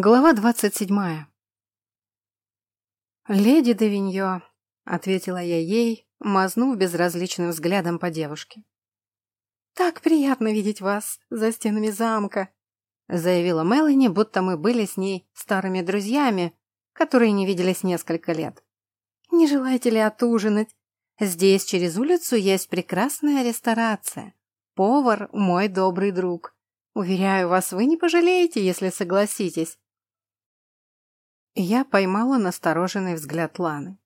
Глава двадцать седьмая. «Леди де Виньо», — ответила я ей, мазнув безразличным взглядом по девушке. «Так приятно видеть вас за стенами замка», — заявила Мелани, будто мы были с ней старыми друзьями, которые не виделись несколько лет. «Не желаете ли отужинать? Здесь через улицу есть прекрасная ресторация. Повар — мой добрый друг». Уверяю вас, вы не пожалеете, если согласитесь. Я поймала настороженный взгляд Ланы.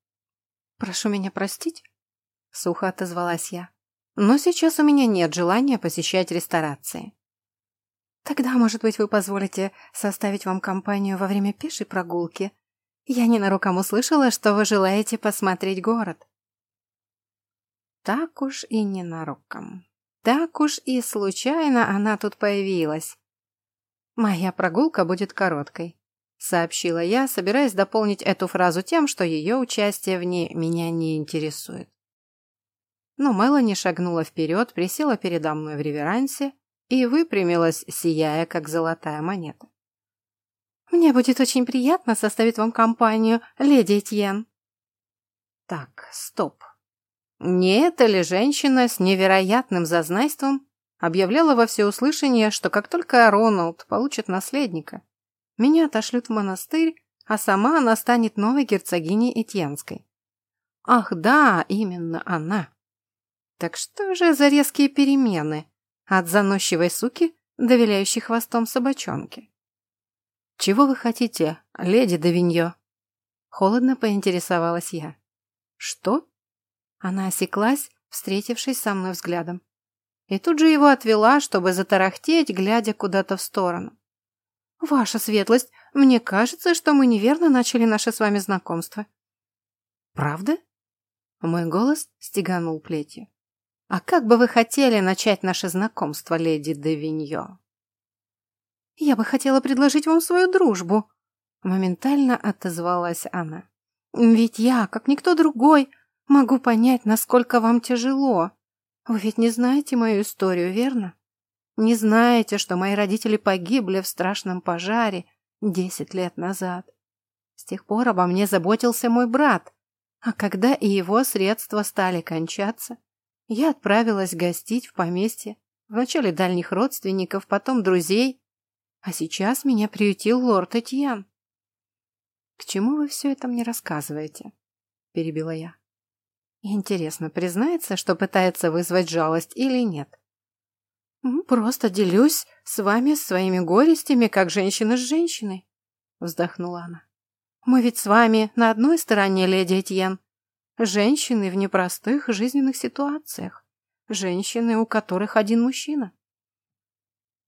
«Прошу меня простить», — сухо отозвалась я. «Но сейчас у меня нет желания посещать ресторации». «Тогда, может быть, вы позволите составить вам компанию во время пешей прогулки? Я ненароком услышала, что вы желаете посмотреть город». Так уж и ненароком. Так уж и случайно она тут появилась. «Моя прогулка будет короткой», — сообщила я, собираясь дополнить эту фразу тем, что ее участие в ней меня не интересует. Но Мелани шагнула вперед, присела передо мной в реверансе и выпрямилась, сияя, как золотая монета. «Мне будет очень приятно составить вам компанию, леди Этьен». «Так, стоп. Не эта ли женщина с невероятным зазнайством объявляла во всеуслышание, что как только Роналд получит наследника, меня отошлют в монастырь, а сама она станет новой герцогиней Этьянской. Ах да, именно она. Так что же за резкие перемены от заносчивой суки до виляющей хвостом собачонки? «Чего вы хотите, леди Давиньо?» Холодно поинтересовалась я. «Что?» Она осеклась, встретившись со мной взглядом. И тут же его отвела, чтобы затарахтеть, глядя куда-то в сторону. «Ваша светлость, мне кажется, что мы неверно начали наше с вами знакомство». «Правда?» Мой голос стеганул плетью. «А как бы вы хотели начать наше знакомство, леди де Виньо?» «Я бы хотела предложить вам свою дружбу», — моментально отозвалась она. «Ведь я, как никто другой, Могу понять, насколько вам тяжело. Вы ведь не знаете мою историю, верно? Не знаете, что мои родители погибли в страшном пожаре десять лет назад. С тех пор обо мне заботился мой брат, а когда и его средства стали кончаться, я отправилась гостить в поместье, вначале дальних родственников, потом друзей, а сейчас меня приютил лорд Этьян. «К чему вы все это мне рассказываете?» – перебила я. Интересно, признается, что пытается вызвать жалость или нет? «Просто делюсь с вами своими горестями, как женщина с женщиной», — вздохнула она. «Мы ведь с вами на одной стороне, леди Этьен. Женщины в непростых жизненных ситуациях. Женщины, у которых один мужчина».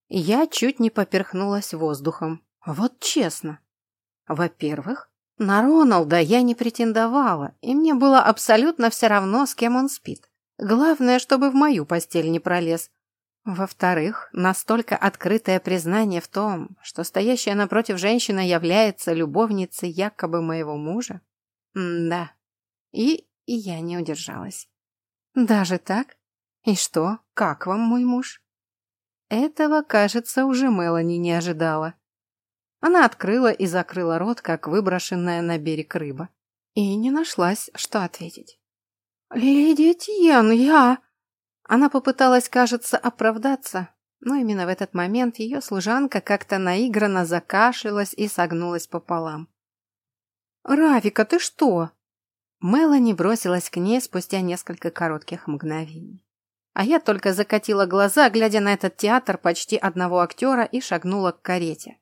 Я чуть не поперхнулась воздухом. Вот честно. Во-первых, на Роналда я не претендовала, и мне было абсолютно все равно, с кем он спит. Главное, чтобы в мою постель не пролез. Во-вторых, настолько открытое признание в том, что стоящая напротив женщина является любовницей якобы моего мужа. Да. И, и я не удержалась. Даже так? И что, как вам мой муж? Этого, кажется, уже Мелани не ожидала. Она открыла и закрыла рот, как выброшенная на берег рыба. И не нашлась, что ответить. «Леди Этьен, я...» Она попыталась, кажется, оправдаться, но именно в этот момент ее служанка как-то наигранно закашлялась и согнулась пополам. «Равика, ты что?» Мелани бросилась к ней спустя несколько коротких мгновений. А я только закатила глаза, глядя на этот театр почти одного актера и шагнула к карете.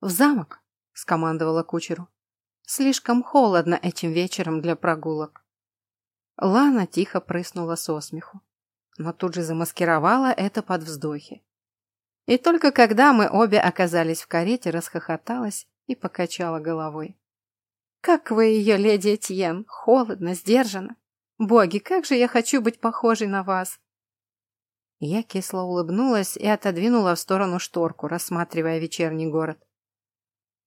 «В замок!» — скомандовала кучеру. «Слишком холодно этим вечером для прогулок». Лана тихо прыснула со смеху, но тут же замаскировала это под вздохи. И только когда мы обе оказались в карете, расхохоталась и покачала головой. «Как вы ее, леди Этьен! Холодно, сдержанно! Боги, как же я хочу быть похожей на вас!» Я кисло улыбнулась и отодвинула в сторону шторку, рассматривая вечерний город.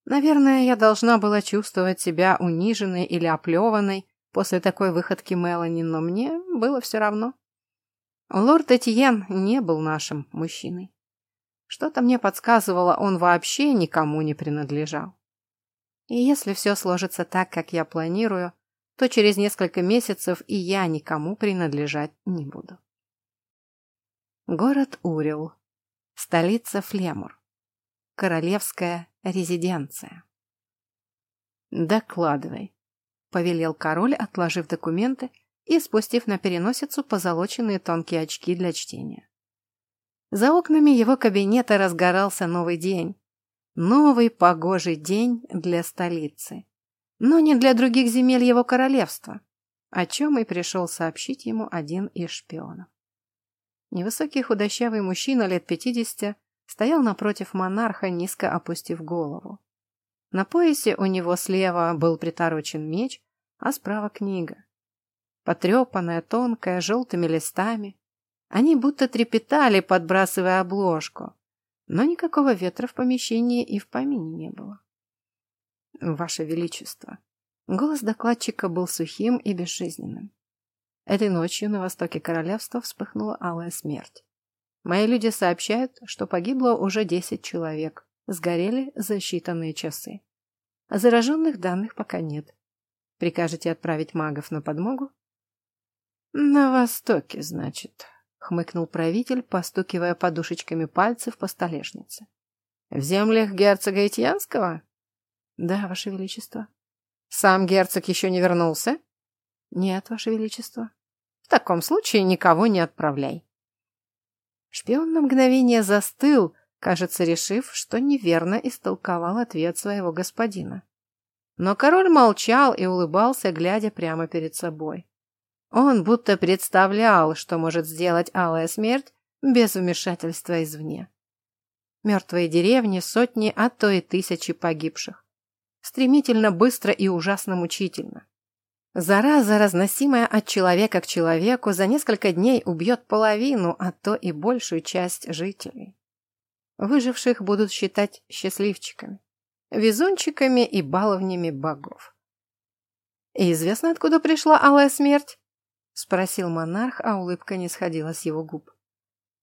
Наверное, я должна была чувствовать себя униженной или оплеванной после такой выходки Мелани, но мне было все равно. Лорд Этьен не был нашим мужчиной. Что-то мне подсказывало, он вообще никому не принадлежал. И если все сложится так, как я планирую, то через несколько месяцев и я никому принадлежать не буду. Город Урил. Столица Флемур. Королевская резиденция. «Докладывай», — повелел король, отложив документы и спустив на переносицу позолоченные тонкие очки для чтения. За окнами его кабинета разгорался новый день. Новый погожий день для столицы. Но не для других земель его королевства, о чем и пришел сообщить ему один из шпионов. Невысокий худощавый мужчина лет пятидесяти стоял напротив монарха, низко опустив голову. На поясе у него слева был приторочен меч, а справа книга. Потрепанная, тонкая, желтыми листами. Они будто трепетали, подбрасывая обложку. Но никакого ветра в помещении и в помине не было. «Ваше Величество!» Голос докладчика был сухим и безжизненным. Этой ночью на востоке королевства вспыхнула алая смерть. Мои люди сообщают, что погибло уже 10 человек, сгорели за считанные часы. Зараженных данных пока нет. Прикажете отправить магов на подмогу? На востоке, значит, хмыкнул правитель, постукивая подушечками пальцев по столешнице. В землях герцога Итьянского? Да, ваше величество. Сам герцог еще не вернулся? Нет, ваше величество. В таком случае никого не отправляй. Шпион на мгновение застыл, кажется, решив, что неверно истолковал ответ своего господина. Но король молчал и улыбался, глядя прямо перед собой. Он будто представлял, что может сделать алая смерть без вмешательства извне. Мертвые деревни, сотни, а то и тысячи погибших. Стремительно, быстро и ужасно мучительно. Зараза, разносимая от человека к человеку, за несколько дней убьет половину, а то и большую часть жителей. Выживших будут считать счастливчиками, везунчиками и баловнями богов. «И известно, откуда пришла алая смерть?» — спросил монарх, а улыбка не сходила с его губ.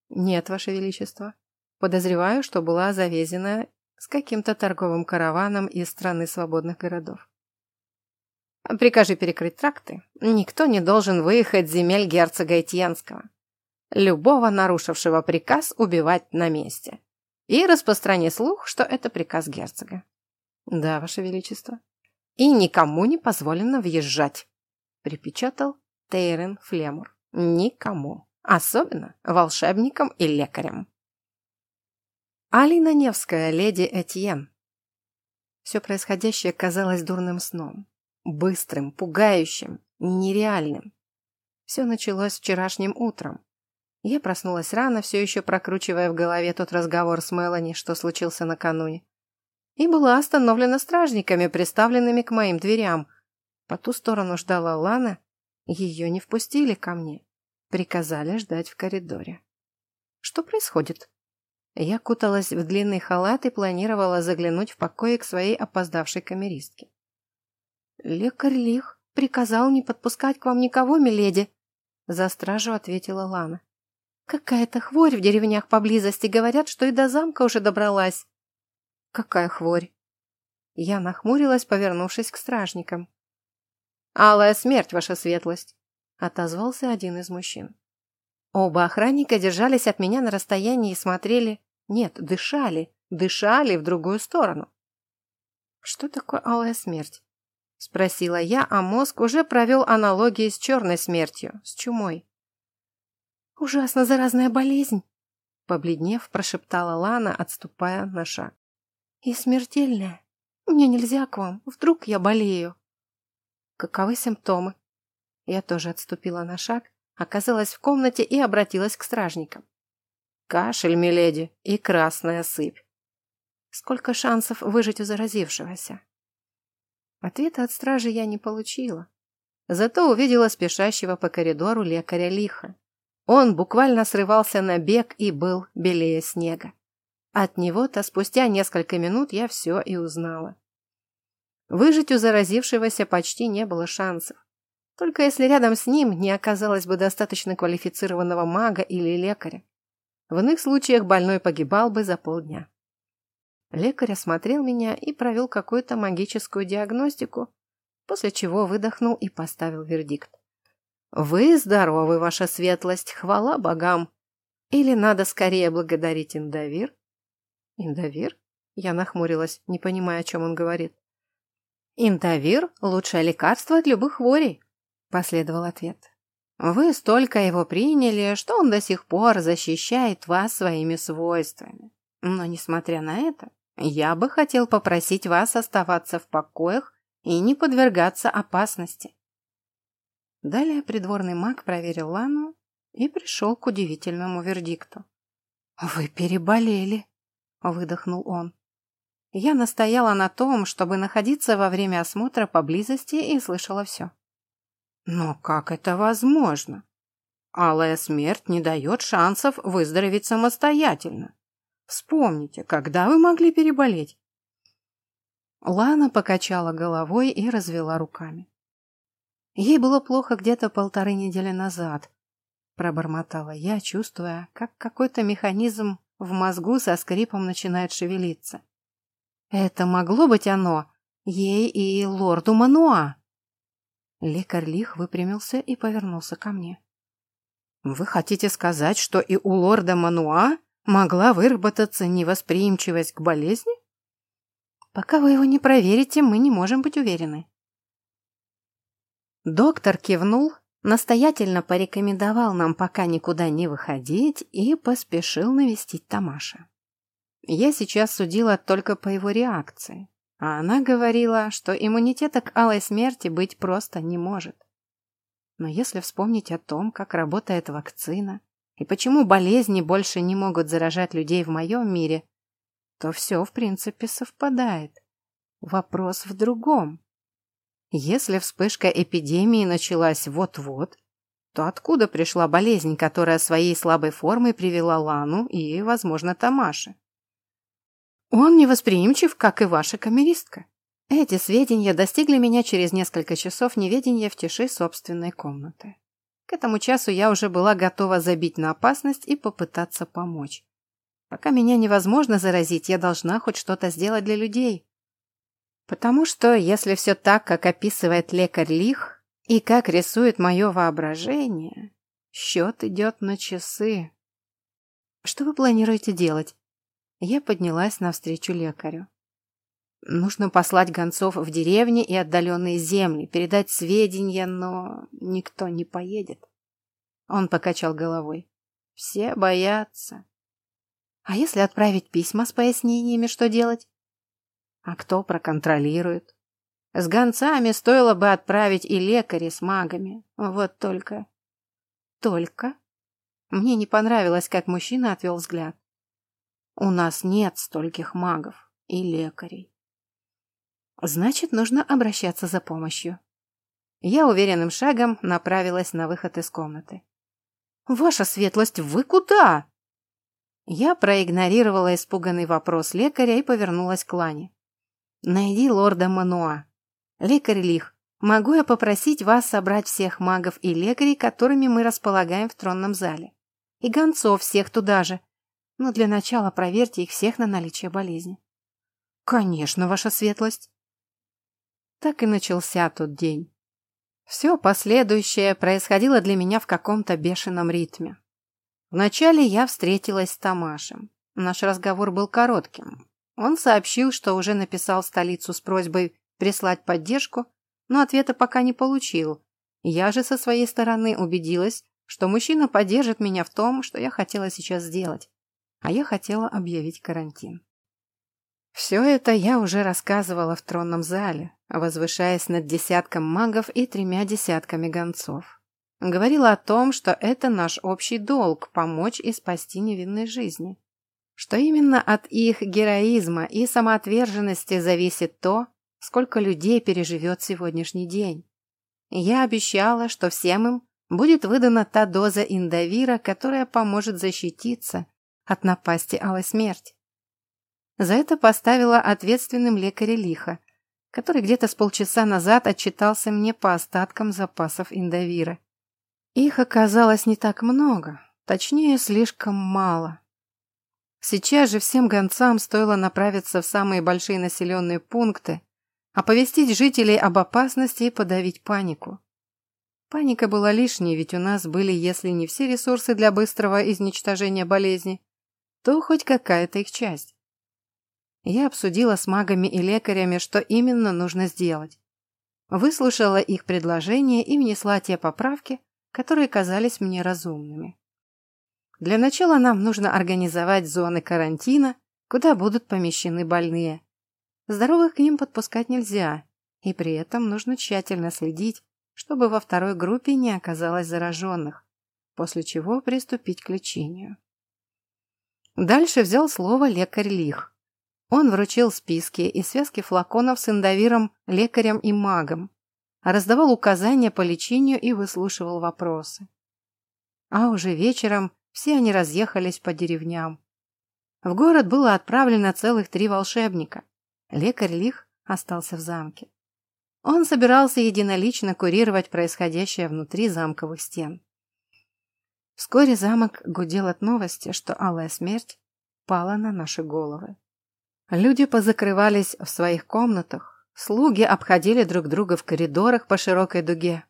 «Нет, ваше величество. Подозреваю, что была завезена с каким-то торговым караваном из страны свободных городов. Прикажи перекрыть тракты. Никто не должен выехать с земель герцога Этьенского. Любого нарушившего приказ убивать на месте. И распространи слух, что это приказ герцога. Да, ваше величество. И никому не позволено въезжать, припечатал Тейрен Флемур. Никому. Особенно волшебникам и лекарям. Алина Невская, леди Этьен. Все происходящее казалось дурным сном. Быстрым, пугающим, нереальным. Все началось вчерашним утром. Я проснулась рано, все еще прокручивая в голове тот разговор с Мелани, что случился накануне. И была остановлена стражниками, приставленными к моим дверям. По ту сторону ждала Лана. Ее не впустили ко мне. Приказали ждать в коридоре. Что происходит? Я куталась в длинный халат и планировала заглянуть в покое к своей опоздавшей камеристке. «Лекарь Лих приказал не подпускать к вам никого, миледи», — за стражу ответила Лана. «Какая-то хворь в деревнях поблизости, говорят, что и до замка уже добралась». «Какая хворь?» Я нахмурилась, повернувшись к стражникам. «Алая смерть, ваша светлость», — отозвался один из мужчин. Оба охранника держались от меня на расстоянии и смотрели... Нет, дышали, дышали в другую сторону. Что такое алая смерть? — спросила я, а мозг уже провел аналогии с черной смертью, с чумой. «Ужасно заразная болезнь!» — побледнев, прошептала Лана, отступая на шаг. «И смертельная. Мне нельзя к вам, вдруг я болею». «Каковы симптомы?» Я тоже отступила на шаг, оказалась в комнате и обратилась к стражникам. «Кашель, миледи, и красная сыпь. Сколько шансов выжить у заразившегося?» Ответа от стражи я не получила. Зато увидела спешащего по коридору лекаря Лиха. Он буквально срывался на бег и был белее снега. От него-то спустя несколько минут я все и узнала. Выжить у заразившегося почти не было шансов. Только если рядом с ним не оказалось бы достаточно квалифицированного мага или лекаря. В иных случаях больной погибал бы за полдня. Лекарь осмотрел меня и провел какую-то магическую диагностику, после чего выдохнул и поставил вердикт. «Вы здоровы, ваша светлость, хвала богам! Или надо скорее благодарить Индавир?» «Индавир?» Я нахмурилась, не понимая, о чем он говорит. «Интавир – лучшее лекарство от любых хворей», – последовал ответ. «Вы столько его приняли, что он до сих пор защищает вас своими свойствами. Но, несмотря на это, я бы хотел попросить вас оставаться в покоях и не подвергаться опасности». Далее придворный маг проверил Лану и пришел к удивительному вердикту. «Вы переболели», – выдохнул он. Я настояла на том, чтобы находиться во время осмотра поблизости и слышала все. Но как это возможно? Алая смерть не дает шансов выздороветь самостоятельно. Вспомните, когда вы могли переболеть? Лана покачала головой и развела руками. Ей было плохо где-то полторы недели назад, пробормотала я, чувствуя, как какой-то механизм в мозгу со скрипом начинает шевелиться. Это могло быть оно, ей и лорду Мануа. Лекарь лих выпрямился и повернулся ко мне. Вы хотите сказать, что и у лорда Мануа могла выработаться невосприимчивость к болезни? Пока вы его не проверите, мы не можем быть уверены. Доктор кивнул, настоятельно порекомендовал нам пока никуда не выходить и поспешил навестить Тамаша. Я сейчас судила только по его реакции, а она говорила, что иммунитета к алой смерти быть просто не может. Но если вспомнить о том, как работает вакцина и почему болезни больше не могут заражать людей в моем мире, то все, в принципе, совпадает. Вопрос в другом. Если вспышка эпидемии началась вот-вот, то откуда пришла болезнь, которая своей слабой формой привела Лану и, возможно, Тамаши? Он невосприимчив, как и ваша камеристка. Эти сведения достигли меня через несколько часов неведения в тиши собственной комнаты. К этому часу я уже была готова забить на опасность и попытаться помочь. Пока меня невозможно заразить, я должна хоть что-то сделать для людей. Потому что, если все так, как описывает лекарь Лих, и как рисует мое воображение, счет идет на часы. Что вы планируете делать? Я поднялась навстречу лекарю. Нужно послать гонцов в деревни и отдаленные земли, передать сведения, но никто не поедет. Он покачал головой. Все боятся. А если отправить письма с пояснениями, что делать? А кто проконтролирует? С гонцами стоило бы отправить и лекарей с магами. Вот только... Только? Мне не понравилось, как мужчина отвел взгляд. У нас нет стольких магов и лекарей. Значит, нужно обращаться за помощью. Я уверенным шагом направилась на выход из комнаты. «Ваша светлость, вы куда?» Я проигнорировала испуганный вопрос лекаря и повернулась к Лане. «Найди лорда Мануа. Лекарь Лих, могу я попросить вас собрать всех магов и лекарей, которыми мы располагаем в тронном зале? И гонцов всех туда же, но для начала проверьте их всех на наличие болезни. Конечно, ваша светлость. Так и начался тот день. Все последующее происходило для меня в каком-то бешеном ритме. Вначале я встретилась с Тамашем. Наш разговор был коротким. Он сообщил, что уже написал столицу с просьбой прислать поддержку, но ответа пока не получил. Я же со своей стороны убедилась, что мужчина поддержит меня в том, что я хотела сейчас сделать а я хотела объявить карантин. Все это я уже рассказывала в тронном зале, возвышаясь над десятком магов и тремя десятками гонцов. Говорила о том, что это наш общий долг – помочь и спасти невинной жизни. Что именно от их героизма и самоотверженности зависит то, сколько людей переживет сегодняшний день. Я обещала, что всем им будет выдана та доза индовира, которая поможет защититься от напасти алой смерти. За это поставила ответственным лекаря Лиха, который где-то с полчаса назад отчитался мне по остаткам запасов индовира. Их оказалось не так много, Точнее, слишком мало. Сейчас же всем гонцам стоило направиться в самые большие населенные пункты, оповестить жителей об опасности и подавить панику. Паника была лишней, ведь у нас были, если не все ресурсы для быстрого изничтожения болезни, то хоть какая-то их часть. Я обсудила с магами и лекарями, что именно нужно сделать. Выслушала их предложения и внесла те поправки, которые казались мне разумными. Для начала нам нужно организовать зоны карантина, куда будут помещены больные, Здоровых к ним подпускать нельзя, и при этом нужно тщательно следить, чтобы во второй группе не оказалось зараженных, после чего приступить к лечению. Дальше взял слово лекарь Лих. Он вручил списки и связки флаконов с индовиром лекарям и магам, раздавал указания по лечению и выслушивал вопросы. А уже вечером все они разъехались по деревням. В город было отправлено целых три волшебника, Лекарь Лих остался в замке. Он собирался единолично курировать происходящее внутри замковых стен. Вскоре замок гудел от новости, что алая смерть пала на наши головы. Люди позакрывались в своих комнатах, слуги обходили друг друга в коридорах по широкой дуге.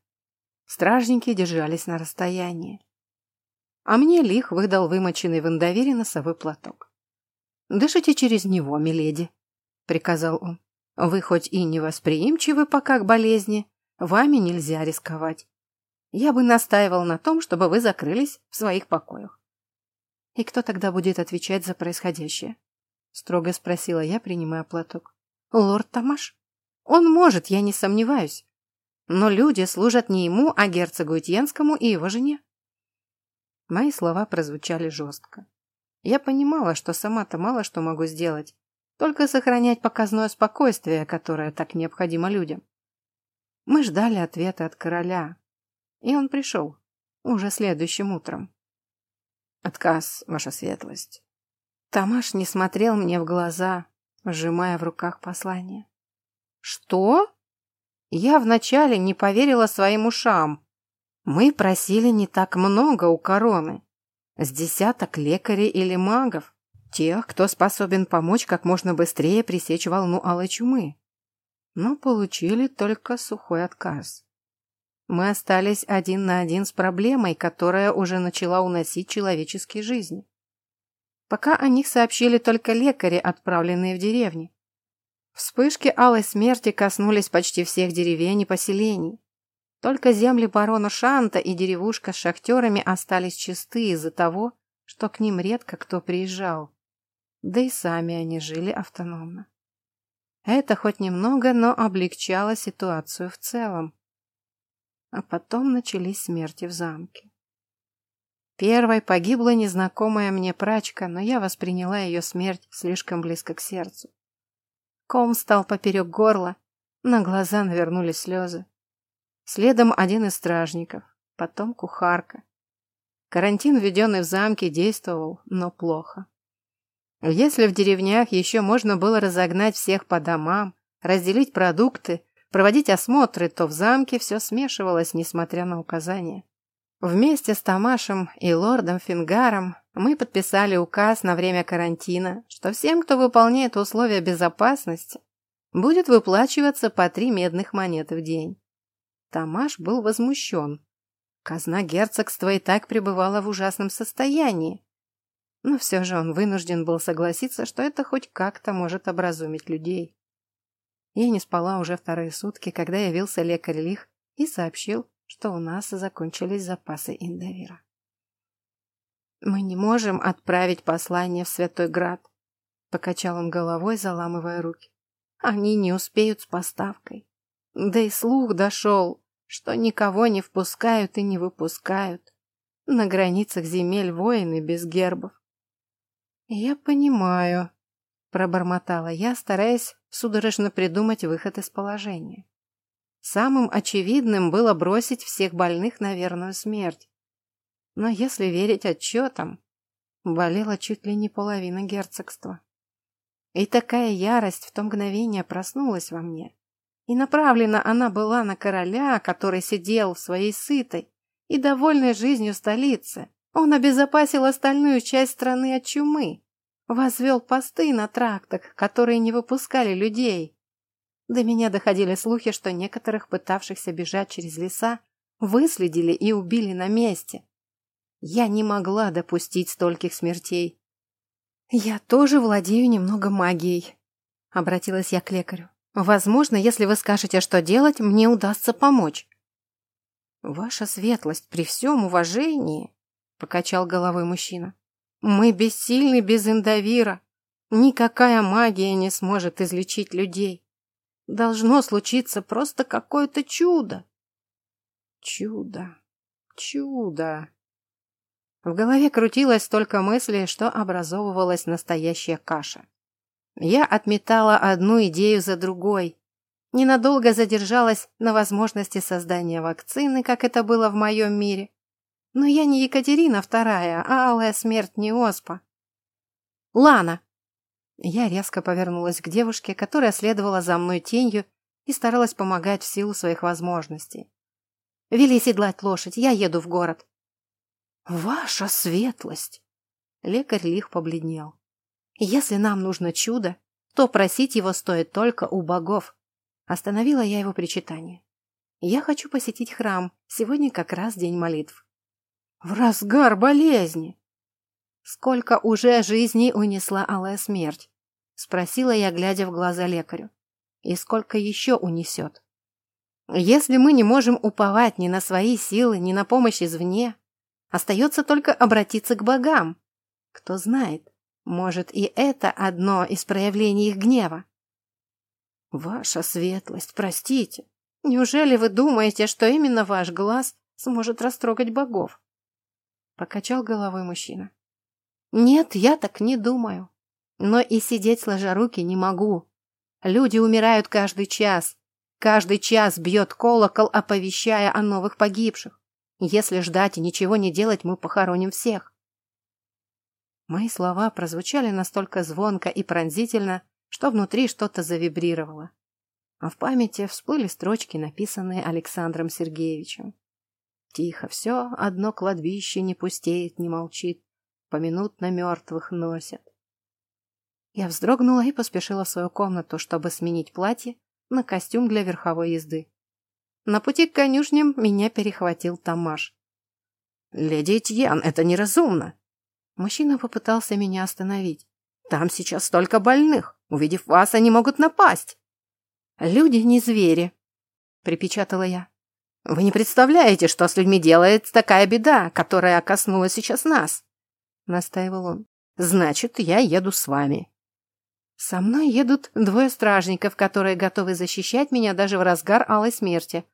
Стражники держались на расстоянии. А мне Лих выдал вымоченный в индовере носовой платок. «Дышите через него, миледи», приказал он. «Вы хоть и невосприимчивы пока к болезни, вами нельзя рисковать. Я бы настаивал на том, чтобы вы закрылись в своих покоях». «И кто тогда будет отвечать за происходящее?» строго спросила я, принимая платок. «Лорд Тамаш? Он может, я не сомневаюсь. Но люди служат не ему, а герцогу Итьенскому и его жене». Мои слова прозвучали жестко. Я понимала, что сама-то мало что могу сделать, только сохранять показное спокойствие, которое так необходимо людям. Мы ждали ответа от короля, и он пришел уже следующим утром. Отказ, ваша светлость. Тамаш не смотрел мне в глаза, сжимая в руках послание. Что? Я вначале не поверила своим ушам. Мы просили не так много у короны. С десяток лекарей или магов. Тех, кто способен помочь как можно быстрее пресечь волну алой чумы. Но получили только сухой отказ. Мы остались один на один с проблемой, которая уже начала уносить человеческие жизни. Пока о них сообщили только лекари, отправленные в деревни. Вспышки алой смерти коснулись почти всех деревень и поселений. Только земли барона Шанта и деревушка с шахтерами остались чисты из-за того, что к ним редко кто приезжал да и сами они жили автономно. Это хоть немного, но облегчало ситуацию в целом. А потом начались смерти в замке. Первой погибла незнакомая мне прачка, но я восприняла ее смерть слишком близко к сердцу. Ком стал поперек горла, на глаза навернулись слезы. Следом один из стражников, потом кухарка. Карантин, введенный в замке, действовал, но плохо. Если в деревнях еще можно было разогнать всех по домам, разделить продукты, проводить осмотры, то в замке все смешивалось, несмотря на указания. Вместе с Тамашем и лордом Фингаром мы подписали указ на время карантина, что всем, кто выполняет условия безопасности, будет выплачиваться по три медных монеты в день. Тамаш был возмущен. Казна герцогства и так пребывала в ужасном состоянии, но все же он вынужден был согласиться, что это хоть как-то может образумить людей. Я не спала уже вторые сутки, когда явился лекарь Лих и сообщил, что у нас закончились запасы индовира. «Мы не можем отправить послание в Святой Град», — покачал он головой, заламывая руки. «Они не успеют с поставкой. Да и слух дошел, что никого не впускают и не выпускают. На границах земель воины без гербов. «Я понимаю», — пробормотала я, стараясь судорожно придумать выход из положения. Самым очевидным было бросить всех больных на верную смерть. Но если верить отчетам, болела чуть ли не половина герцогства. И такая ярость в то мгновение проснулась во мне. И направлена она была на короля, который сидел в своей сытой и довольной жизнью столице, Он обезопасил остальную часть страны от чумы, возвел посты на трактах, которые не выпускали людей. До меня доходили слухи, что некоторых пытавшихся бежать через леса выследили и убили на месте. Я не могла допустить стольких смертей. «Я тоже владею немного магией», — обратилась я к лекарю. «Возможно, если вы скажете, что делать, мне удастся помочь». «Ваша светлость, при всем уважении», — покачал головой мужчина, — «мы бессильны без индовира. Никакая магия не сможет излечить людей. Должно случиться просто какое-то чудо». «Чудо, чудо», в голове крутилось столько мыслей, что образовывалась настоящая каша. Я отметала одну идею за другой. Ненадолго задержалась на возможности создания вакцины, как это было в моем мире. Но я не Екатерина вторая, а алая смерть не оспа. «Лана!» Я резко повернулась к девушке, которая следовала за мной тенью и старалась помогать в силу своих возможностей. «Вели седлать лошадь, я еду в город. «Ваша светлость!» Лекарь лих побледнел. «Если нам нужно чудо, то просить его стоит только у богов». Остановила я его причитание. «Я хочу посетить храм. Сегодня как раз день молитв». «В разгар болезни!» «Сколько уже жизней унесла алая смерть?» Спросила я, глядя в глаза лекарю. «И сколько еще унесет?» «Если мы не можем уповать ни на свои силы, ни на помощь извне, Остается только обратиться к богам. Кто знает, может и это одно из проявлений их гнева. Ваша светлость, простите. Неужели вы думаете, что именно ваш глаз сможет растрогать богов? Покачал головой мужчина. Нет, я так не думаю. Но и сидеть сложа руки не могу. Люди умирают каждый час. Каждый час бьет колокол, оповещая о новых погибших. Если ждать и ничего не делать, мы похороним всех. Мои слова прозвучали настолько звонко и пронзительно, что внутри что-то завибрировало. А в памяти всплыли строчки, написанные Александром Сергеевичем. Тихо все, одно кладбище не пустеет, не молчит, поминутно мертвых носят. Я вздрогнула и поспешила в свою комнату, чтобы сменить платье на костюм для верховой езды. На пути к конюшням меня перехватил Тамаш. «Леди Этьян, это неразумно!» Мужчина попытался меня остановить. «Там сейчас столько больных. Увидев вас, они могут напасть». «Люди не звери», — припечатала я. «Вы не представляете, что с людьми делает такая беда, которая коснулась сейчас нас», — настаивал он. «Значит, я еду с вами». «Со мной едут двое стражников, которые готовы защищать меня даже в разгар алой смерти»,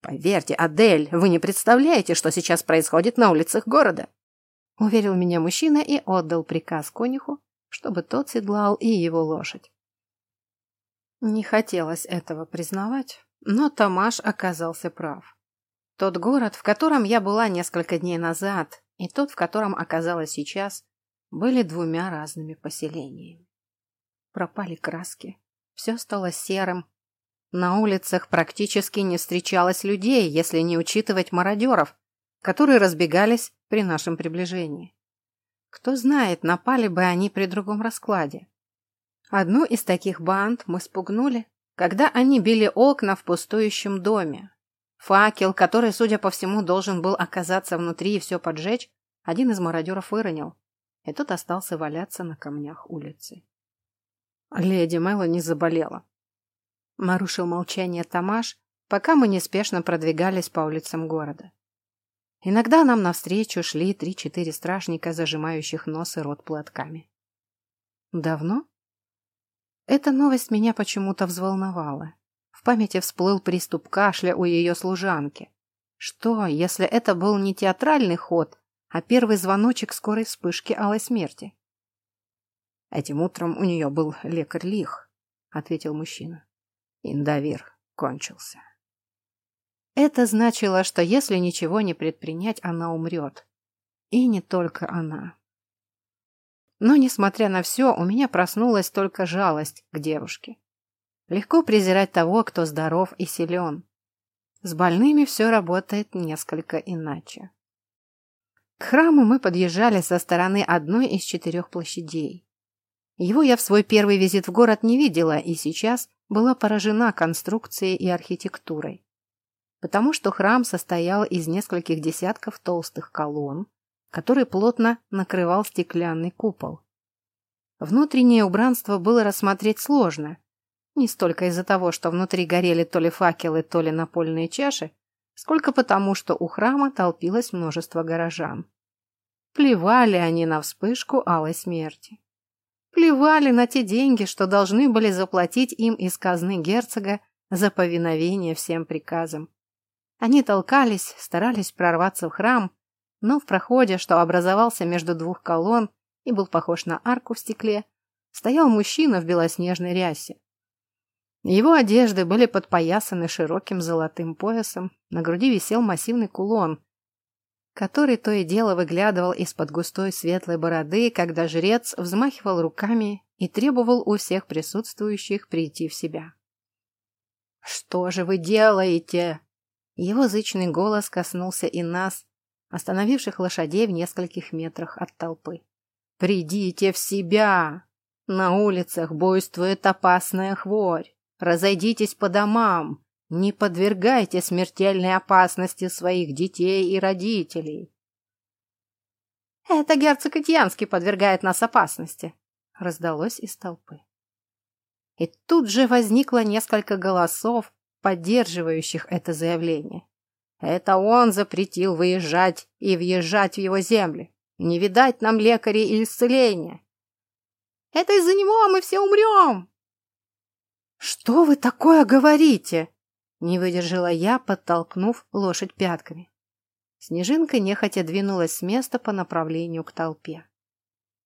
«Поверьте, Адель, вы не представляете, что сейчас происходит на улицах города!» Уверил меня мужчина и отдал приказ конюху, чтобы тот седлал и его лошадь. Не хотелось этого признавать, но Тамаш оказался прав. Тот город, в котором я была несколько дней назад, и тот, в котором оказалась сейчас, были двумя разными поселениями. Пропали краски, все стало серым, на улицах практически не встречалось людей, если не учитывать мародеров, которые разбегались при нашем приближении. Кто знает, напали бы они при другом раскладе. Одну из таких банд мы спугнули, когда они били окна в пустующем доме. Факел, который, судя по всему, должен был оказаться внутри и все поджечь, один из мародеров выронил, и тот остался валяться на камнях улицы. Леди Мелани заболела. Нарушил молчание Тамаш, пока мы неспешно продвигались по улицам города. Иногда нам навстречу шли три-четыре стражника, зажимающих нос и рот платками. Давно? Эта новость меня почему-то взволновала. В памяти всплыл приступ кашля у ее служанки. Что, если это был не театральный ход, а первый звоночек скорой вспышки алой смерти? Этим утром у нее был лекарь Лих, ответил мужчина. Индавир кончился. Это значило, что если ничего не предпринять, она умрет. И не только она. Но, несмотря на все, у меня проснулась только жалость к девушке. Легко презирать того, кто здоров и силен. С больными все работает несколько иначе. К храму мы подъезжали со стороны одной из четырех площадей. Его я в свой первый визит в город не видела и сейчас была поражена конструкцией и архитектурой. Потому что храм состоял из нескольких десятков толстых колонн, который плотно накрывал стеклянный купол. Внутреннее убранство было рассмотреть сложно, не столько из-за того, что внутри горели то ли факелы, то ли напольные чаши, сколько потому, что у храма толпилось множество горожан. Плевали они на вспышку алой смерти. Плевали на те деньги, что должны были заплатить им из казны герцога за повиновение всем приказам. Они толкались, старались прорваться в храм, но в проходе, что образовался между двух колонн и был похож на арку в стекле, стоял мужчина в белоснежной рясе. Его одежды были подпоясаны широким золотым поясом, на груди висел массивный кулон, который то и дело выглядывал из-под густой светлой бороды, когда жрец взмахивал руками и требовал у всех присутствующих прийти в себя. «Что же вы делаете?» Его зычный голос коснулся и нас, остановивших лошадей в нескольких метрах от толпы. «Придите в себя! На улицах буйствует опасная хворь! Разойдитесь по домам! Не подвергайте смертельной опасности своих детей и родителей. Это герцог Итьянский подвергает нас опасности, раздалось из толпы. И тут же возникло несколько голосов, поддерживающих это заявление. Это он запретил выезжать и въезжать в его земли. Не видать нам лекарей и исцеления. Это из-за него мы все умрем. Что вы такое говорите? Не выдержала я, подтолкнув лошадь пятками. Снежинка нехотя двинулась с места по направлению к толпе.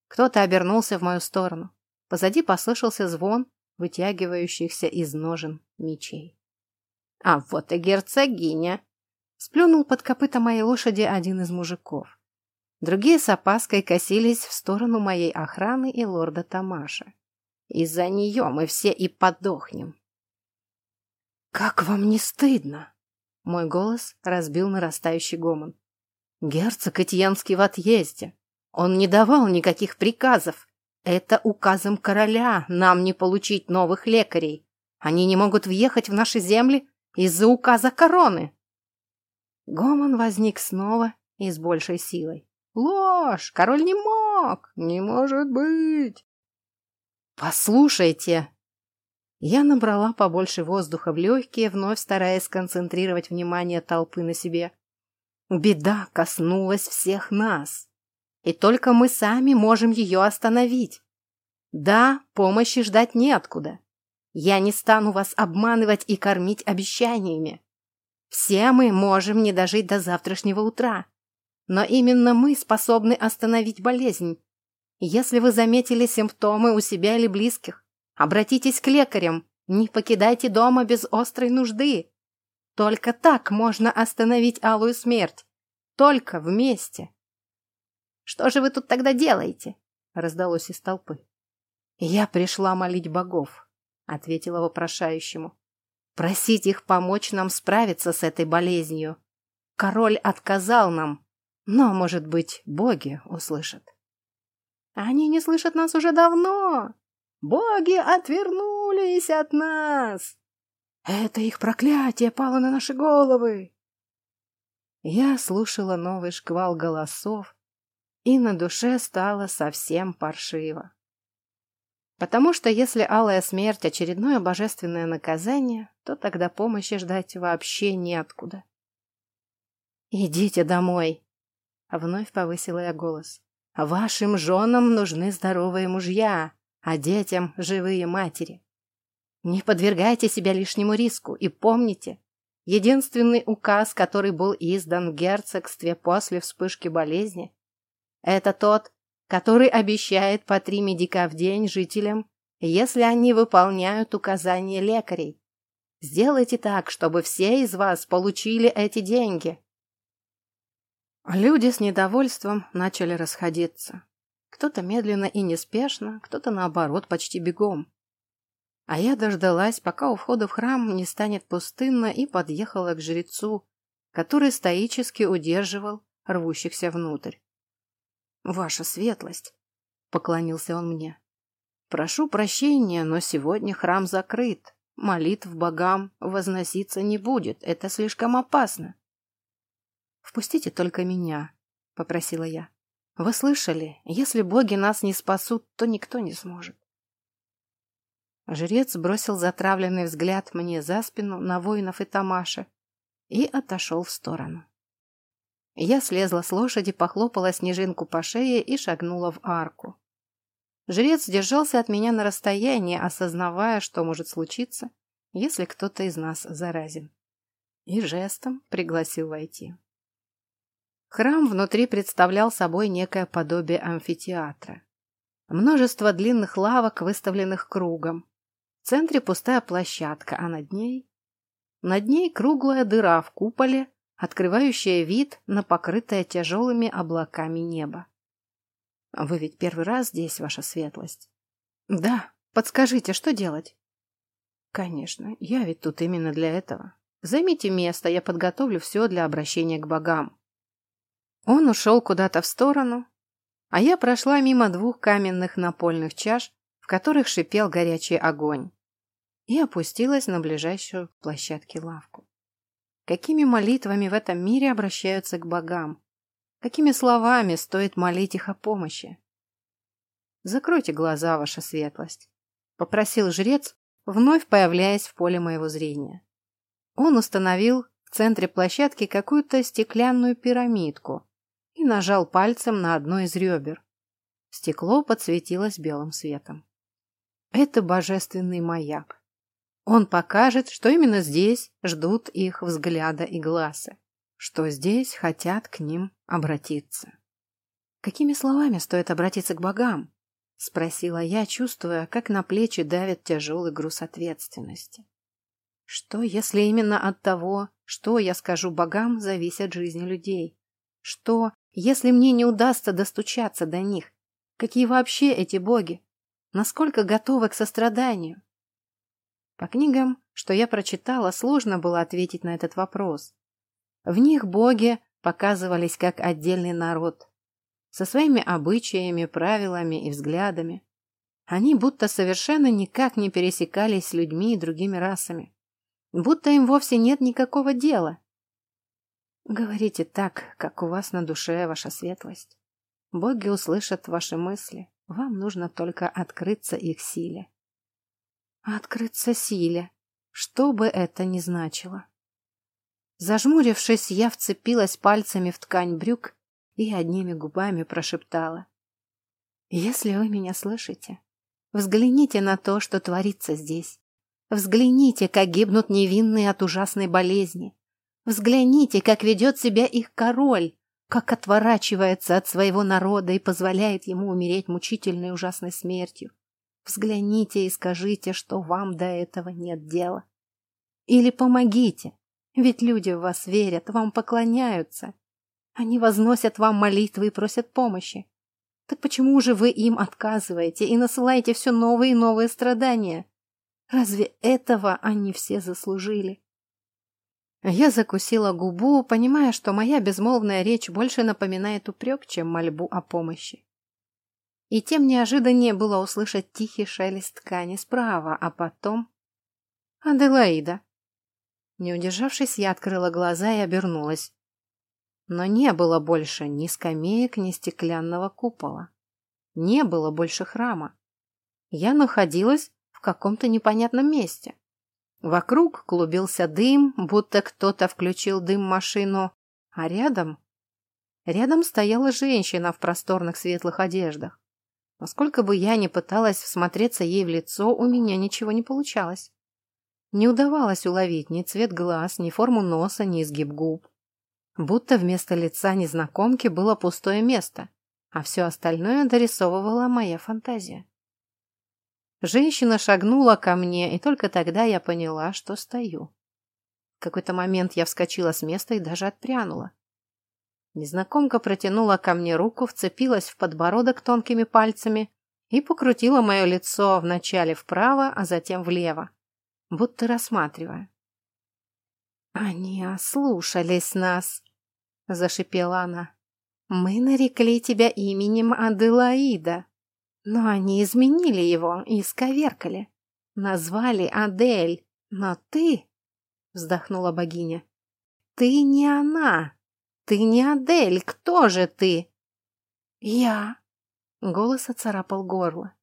Кто-то обернулся в мою сторону. Позади послышался звон вытягивающихся из ножен мечей. «А вот и герцогиня!» Сплюнул под копыта моей лошади один из мужиков. Другие с опаской косились в сторону моей охраны и лорда Тамаша. Из-за нее мы все и подохнем. «Как вам не стыдно?» Мой голос разбил нарастающий гомон. «Герцог Этьянский в отъезде. Он не давал никаких приказов. Это указом короля нам не получить новых лекарей. Они не могут въехать в наши земли из-за указа короны». Гомон возник снова и с большей силой. «Ложь! Король не мог! Не может быть!» «Послушайте!» Я набрала побольше воздуха в легкие, вновь стараясь сконцентрировать внимание толпы на себе. Беда коснулась всех нас. И только мы сами можем ее остановить. Да, помощи ждать неоткуда. Я не стану вас обманывать и кормить обещаниями. Все мы можем не дожить до завтрашнего утра. Но именно мы способны остановить болезнь. Если вы заметили симптомы у себя или близких, Обратитесь к лекарям, не покидайте дома без острой нужды. Только так можно остановить алую смерть. Только вместе. Что же вы тут тогда делаете? Раздалось из толпы. Я пришла молить богов, ответила вопрошающему. Просить их помочь нам справиться с этой болезнью. Король отказал нам, но, может быть, боги услышат. Они не слышат нас уже давно, Боги отвернулись от нас! Это их проклятие пало на наши головы!» Я слушала новый шквал голосов, и на душе стало совсем паршиво. Потому что если алая смерть — очередное божественное наказание, то тогда помощи ждать вообще неоткуда. «Идите домой!» — вновь повысила я голос. «Вашим женам нужны здоровые мужья, а детям живые матери. Не подвергайте себя лишнему риску и помните, единственный указ, который был издан в герцогстве после вспышки болезни, это тот, который обещает по три медика в день жителям, если они выполняют указания лекарей. Сделайте так, чтобы все из вас получили эти деньги. Люди с недовольством начали расходиться. Кто-то медленно и неспешно, кто-то наоборот почти бегом. А я дождалась, пока у входа в храм не станет пустынно, и подъехала к жрецу, который стоически удерживал рвущихся внутрь. Ваша светлость, поклонился он мне. Прошу прощения, но сегодня храм закрыт. Молитв богам возноситься не будет, это слишком опасно. Впустите только меня, попросила я. Вы слышали, если боги нас не спасут, то никто не сможет. Жрец бросил затравленный взгляд мне за спину на воинов и Тамаша и отошел в сторону. Я слезла с лошади, похлопала снежинку по шее и шагнула в арку. Жрец держался от меня на расстоянии, осознавая, что может случиться, если кто-то из нас заразен. И жестом пригласил войти. Храм внутри представлял собой некое подобие амфитеатра. Множество длинных лавок, выставленных кругом. В центре пустая площадка, а над ней... Над ней круглая дыра в куполе, открывающая вид на покрытое тяжелыми облаками небо. Вы ведь первый раз здесь, ваша светлость? Да. Подскажите, что делать? Конечно, я ведь тут именно для этого. Займите место, я подготовлю все для обращения к богам. Он ушел куда-то в сторону, а я прошла мимо двух каменных напольных чаш, в которых шипел горячий огонь, и опустилась на ближайшую площадке лавку. Какими молитвами в этом мире обращаются к богам? Какими словами стоит молить их о помощи? «Закройте глаза, ваша светлость», — попросил жрец, вновь появляясь в поле моего зрения. Он установил в центре площадки какую-то стеклянную пирамидку и нажал пальцем на одно из ребер. Стекло подсветилось белым светом. Это божественный маяк. Он покажет, что именно здесь ждут их взгляда и глаза что здесь хотят к ним обратиться. «Какими словами стоит обратиться к богам?» — спросила я, чувствуя, как на плечи давит тяжелый груз ответственности. «Что, если именно от того, что я скажу богам, зависят жизни людей? Что, если мне не удастся достучаться до них? Какие вообще эти боги? Насколько готовы к состраданию?» По книгам, что я прочитала, сложно было ответить на этот вопрос. В них боги показывались как отдельный народ, со своими обычаями, правилами и взглядами. Они будто совершенно никак не пересекались с людьми и другими расами. Будто им вовсе нет никакого дела. Говорите так, как у вас на душе ваша светлость. Боги услышат ваши мысли. Вам нужно только открыться их силе. Открыться силе, что бы это ни значило. Зажмурившись, я вцепилась пальцами в ткань брюк и одними губами прошептала. «Если вы меня слышите, взгляните на то, что творится здесь. Взгляните, как гибнут невинные от ужасной болезни. Взгляните, как ведет себя их король, как отворачивается от своего народа и позволяет ему умереть мучительной ужасной смертью. Взгляните и скажите, что вам до этого нет дела. Или помогите, ведь люди в вас верят, вам поклоняются. Они возносят вам молитвы и просят помощи. Так почему же вы им отказываете и насылаете все новые и новые страдания? Разве этого они все заслужили? Я закусила губу, понимая, что моя безмолвная речь больше напоминает упрек, чем мольбу о помощи. И тем неожиданнее было услышать тихий шелест ткани справа, а потом... «Аделаида!» Не удержавшись, я открыла глаза и обернулась. Но не было больше ни скамеек, ни стеклянного купола. Не было больше храма. Я находилась в каком-то непонятном месте. Вокруг клубился дым, будто кто-то включил дым-машину, а рядом... Рядом стояла женщина в просторных светлых одеждах. Насколько бы я ни пыталась всмотреться ей в лицо, у меня ничего не получалось. Не удавалось уловить ни цвет глаз, ни форму носа, ни изгиб губ. Будто вместо лица незнакомки было пустое место, а все остальное дорисовывала моя фантазия. Женщина шагнула ко мне, и только тогда я поняла, что стою. В какой-то момент я вскочила с места и даже отпрянула. Незнакомка протянула ко мне руку, вцепилась в подбородок тонкими пальцами и покрутила мое лицо вначале вправо, а затем влево будто рассматривая. «Они ослушались нас», — зашипела она. Мы нарекли тебя именем Аделаида, но они изменили его и сковеркали. Назвали Адель, но ты, вздохнула богиня, ты не она. Ты не Адель, кто же ты? Я. Голос оцарапал горло.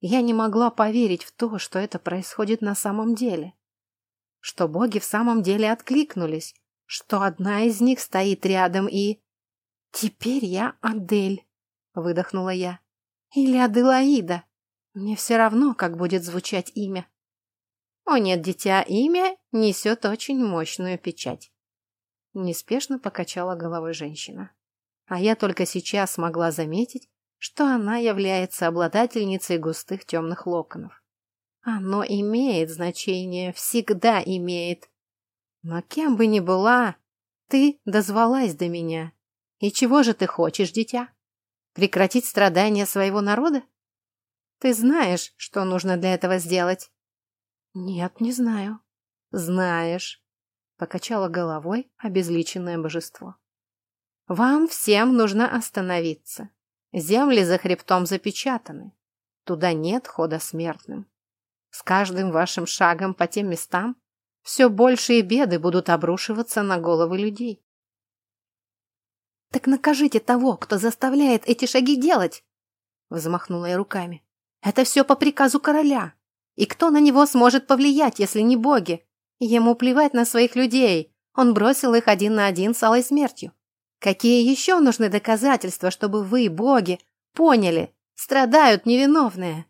Я не могла поверить в то, что это происходит на самом деле. Что боги в самом деле откликнулись, что одна из них стоит рядом и... «Теперь я Адель», — выдохнула я. «Или Аделаида. Мне все равно, как будет звучать имя». «О нет, дитя, имя несет очень мощную печать». Неспешно покачала головой женщина. А я только сейчас смогла заметить, что она является обладательницей густых темных локонов. Оно имеет значение, всегда имеет. Но кем бы ни была, ты дозвалась до меня. И чего же ты хочешь, дитя? Прекратить страдания своего народа? Ты знаешь, что нужно для этого сделать? Нет, не знаю. Знаешь. Покачала головой обезличенное божество. Вам всем нужно остановиться. Земли за хребтом запечатаны. Туда нет хода смертным. С каждым вашим шагом по тем местам все большие беды будут обрушиваться на головы людей. «Так накажите того, кто заставляет эти шаги делать!» Взмахнула я руками. «Это все по приказу короля. И кто на него сможет повлиять, если не боги? Ему плевать на своих людей. Он бросил их один на один с алой смертью. Какие еще нужны доказательства, чтобы вы, боги, поняли? Страдают невиновные!»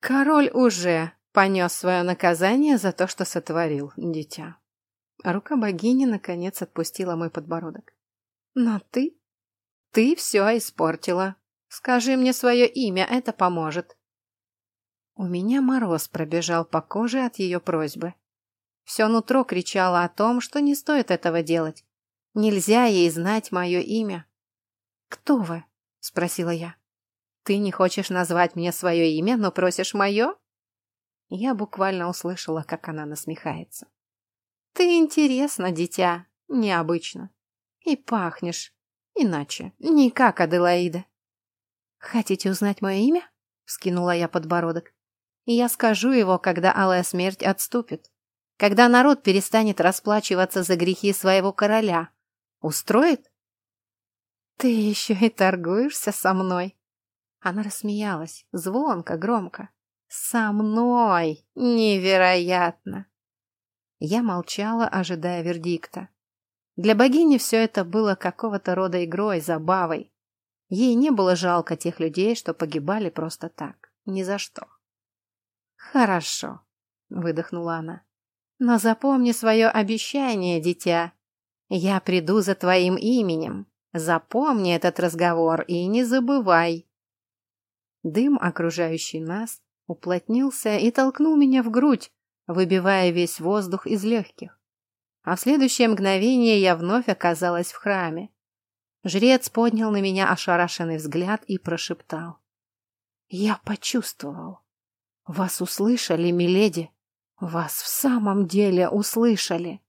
Король уже понес свое наказание за то, что сотворил, дитя. Рука богини, наконец, отпустила мой подбородок. Но ты... Ты все испортила. Скажи мне свое имя, это поможет. У меня мороз пробежал по коже от ее просьбы. Все нутро кричало о том, что не стоит этого делать. Нельзя ей знать мое имя. «Кто вы?» — спросила я. «Ты не хочешь назвать мне свое имя, но просишь мое?» Я буквально услышала, как она насмехается. «Ты интересно, дитя, необычно. И пахнешь. Иначе, не как Аделаида». «Хотите узнать мое имя?» — вскинула я подбородок. «И я скажу его, когда алая смерть отступит. Когда народ перестанет расплачиваться за грехи своего короля. Устроит?» «Ты еще и торгуешься со мной?» Она рассмеялась, звонко, громко. Со мной! Невероятно! Я молчала, ожидая вердикта. Для богини все это было какого-то рода игрой, забавой. Ей не было жалко тех людей, что погибали просто так, ни за что. «Хорошо», — выдохнула она. «Но запомни свое обещание, дитя. Я приду за твоим именем. Запомни этот разговор и не забывай». Дым, окружающий нас, уплотнился и толкнул меня в грудь, выбивая весь воздух из легких. А в следующее мгновение я вновь оказалась в храме. Жрец поднял на меня ошарашенный взгляд и прошептал. «Я почувствовал. Вас услышали, миледи. Вас в самом деле услышали».